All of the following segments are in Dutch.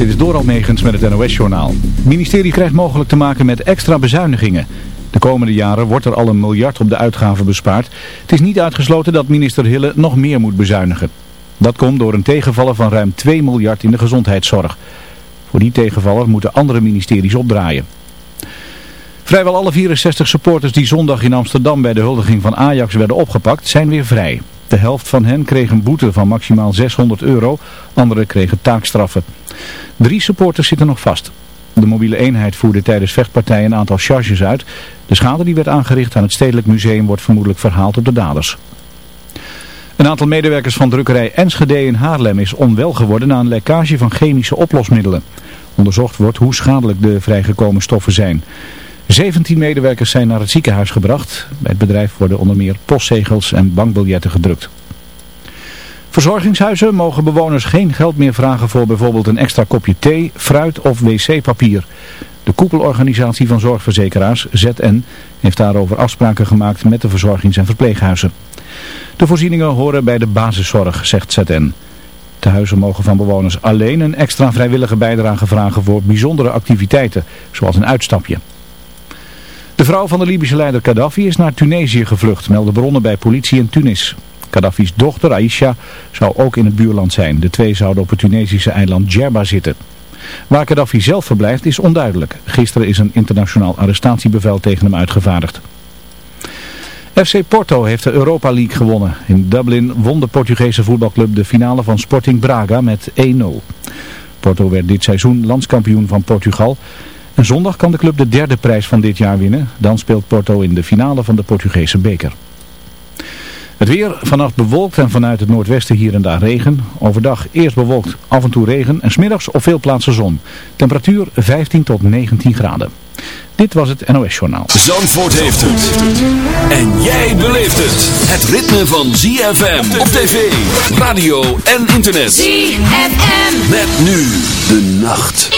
Dit is Doral Megens met het NOS-journaal. Het ministerie krijgt mogelijk te maken met extra bezuinigingen. De komende jaren wordt er al een miljard op de uitgaven bespaard. Het is niet uitgesloten dat minister Hille nog meer moet bezuinigen. Dat komt door een tegenvaller van ruim 2 miljard in de gezondheidszorg. Voor die tegenvaller moeten andere ministeries opdraaien. Vrijwel alle 64 supporters die zondag in Amsterdam bij de huldiging van Ajax werden opgepakt zijn weer vrij. De helft van hen kreeg een boete van maximaal 600 euro, anderen kregen taakstraffen. Drie supporters zitten nog vast. De mobiele eenheid voerde tijdens vechtpartijen een aantal charges uit. De schade die werd aangericht aan het Stedelijk Museum wordt vermoedelijk verhaald op de daders. Een aantal medewerkers van drukkerij Enschede in Haarlem is onwel geworden na een lekkage van chemische oplosmiddelen. Onderzocht wordt hoe schadelijk de vrijgekomen stoffen zijn. 17 medewerkers zijn naar het ziekenhuis gebracht. Bij het bedrijf worden onder meer postzegels en bankbiljetten gedrukt. Verzorgingshuizen mogen bewoners geen geld meer vragen voor bijvoorbeeld een extra kopje thee, fruit of wc-papier. De koepelorganisatie van zorgverzekeraars, ZN, heeft daarover afspraken gemaakt met de verzorgings- en verpleeghuizen. De voorzieningen horen bij de basiszorg, zegt ZN. De huizen mogen van bewoners alleen een extra vrijwillige bijdrage vragen voor bijzondere activiteiten, zoals een uitstapje. De vrouw van de Libische leider Gaddafi is naar Tunesië gevlucht, melden bronnen bij politie in Tunis. Gaddafi's dochter Aisha zou ook in het buurland zijn. De twee zouden op het Tunesische eiland Djerba zitten. Waar Gaddafi zelf verblijft is onduidelijk. Gisteren is een internationaal arrestatiebevel tegen hem uitgevaardigd. FC Porto heeft de Europa League gewonnen. In Dublin won de Portugese voetbalclub de finale van Sporting Braga met 1-0. Porto werd dit seizoen landskampioen van Portugal. En zondag kan de club de derde prijs van dit jaar winnen. Dan speelt Porto in de finale van de Portugese beker. Het weer vannacht bewolkt en vanuit het noordwesten hier en daar regen. Overdag eerst bewolkt, af en toe regen en smiddags op veel plaatsen zon. Temperatuur 15 tot 19 graden. Dit was het NOS Journaal. Zandvoort heeft het. En jij beleeft het. Het ritme van ZFM op tv, radio en internet. ZFM. Met nu de nacht.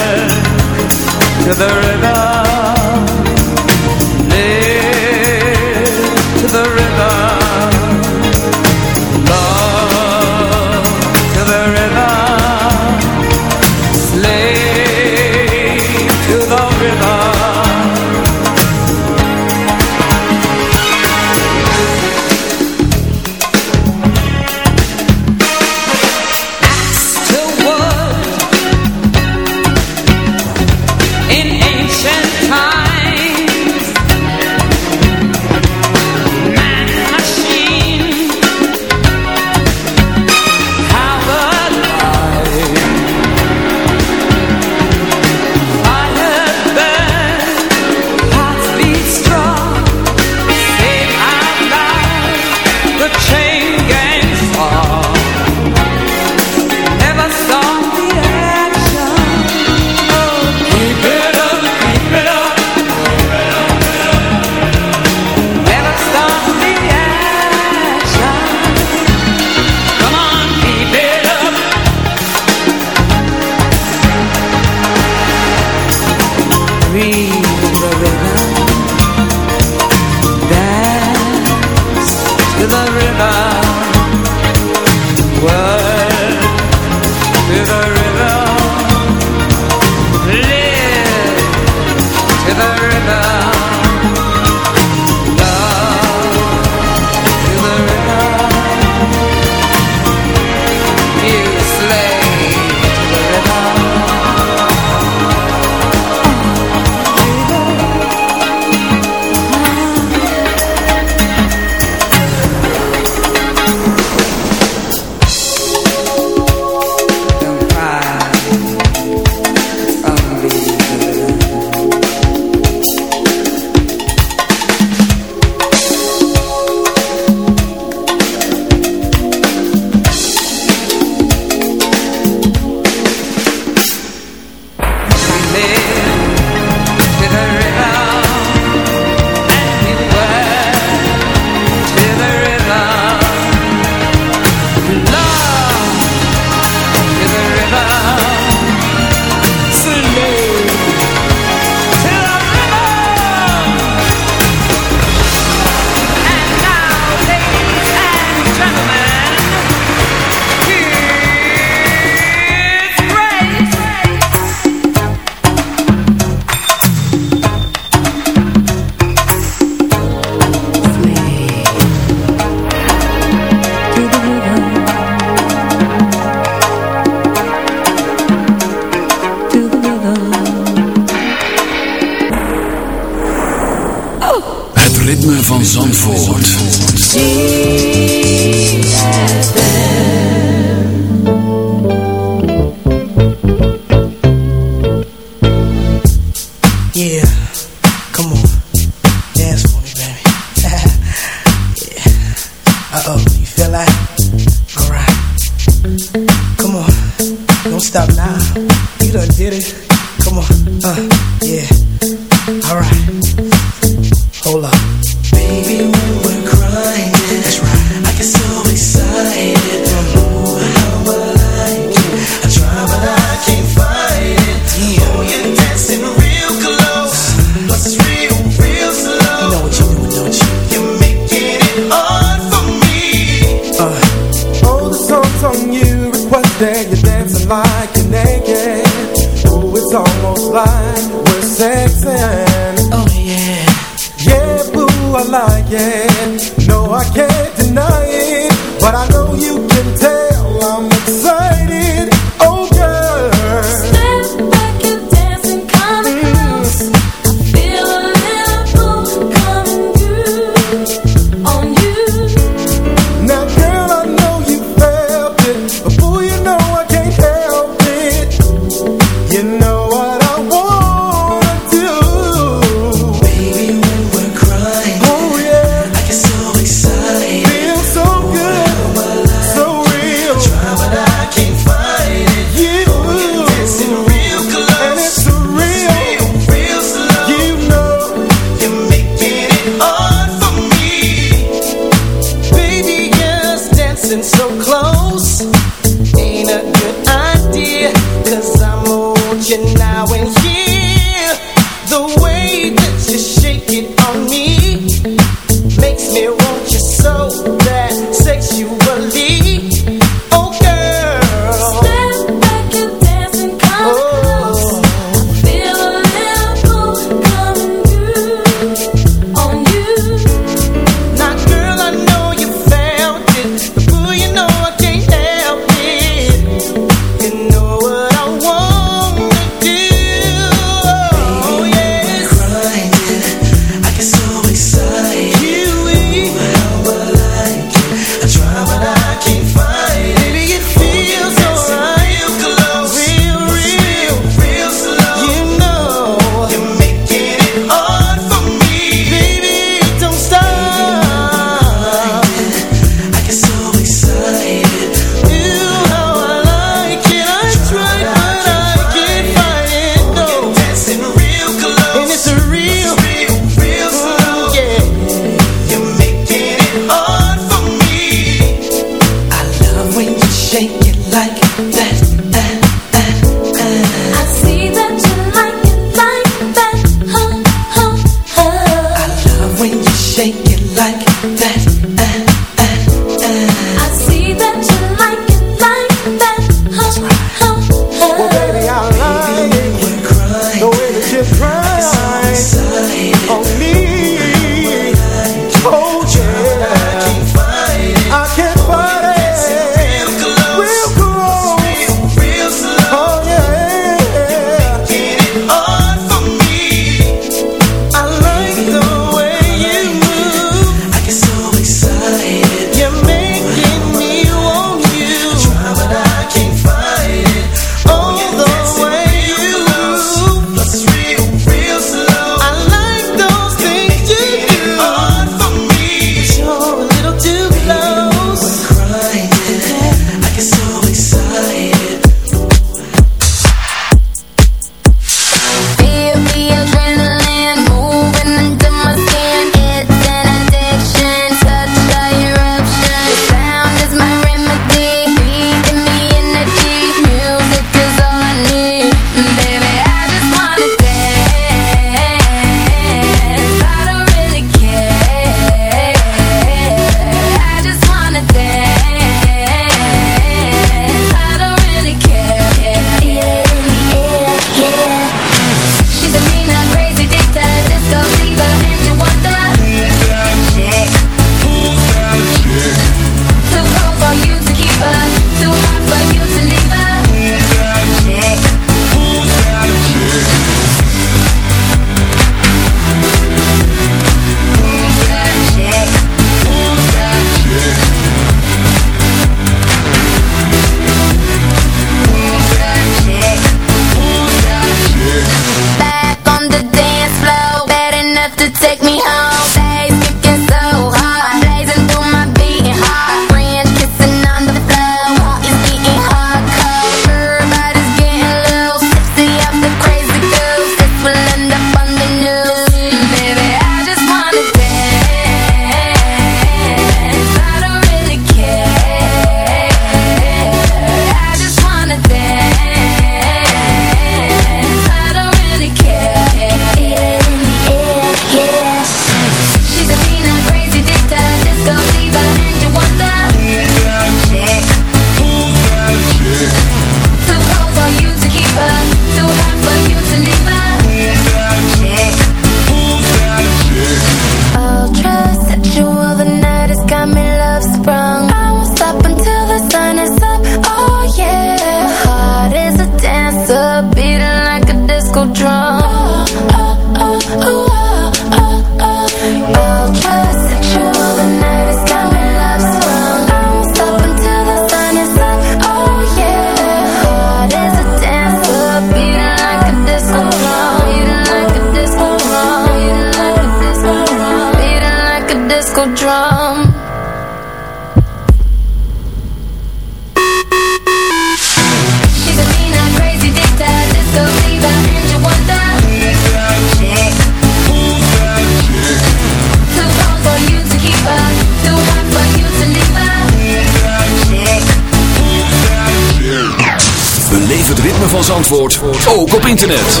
Internet.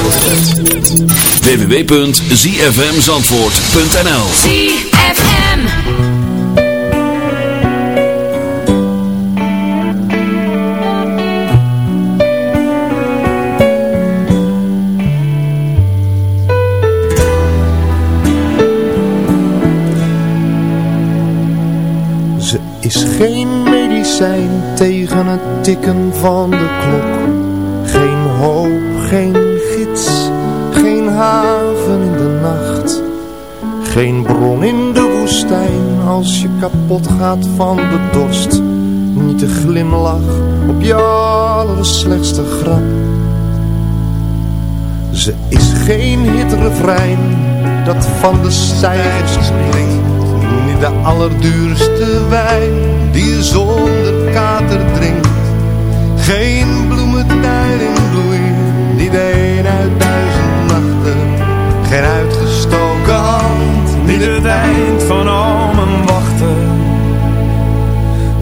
www.zfmzandvoort.nl ZFM. Ze is geen medicijn tegen het tikken van de klok als je kapot gaat van de dorst. Niet de glimlach op je allerslechtste grap. Ze is geen hitrefrein dat van de stijgers springt. Niet de allerduurste wijn die je zonder kater drinkt. Geen bloementuin in bloei niet een uit duizend nachten, geen uitgestoken hand, niet het eind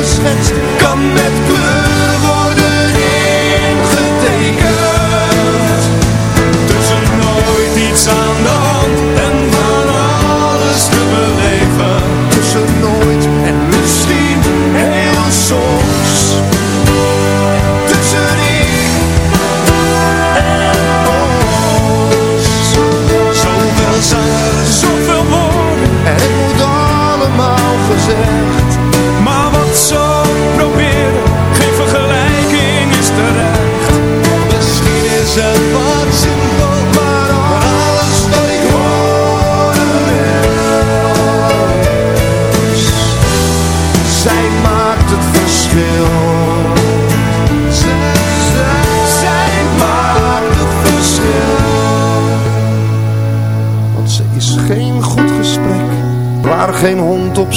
Geschetst, kan met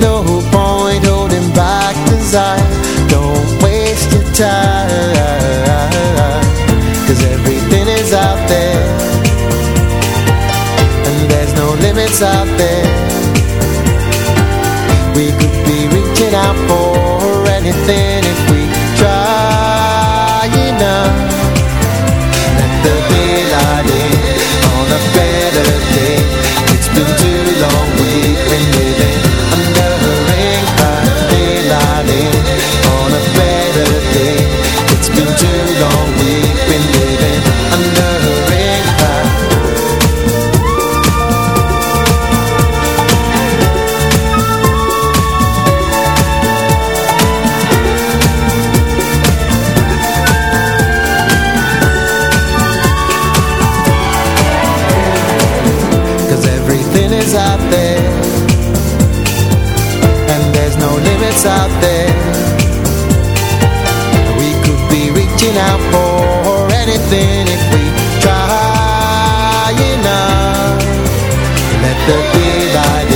no The day by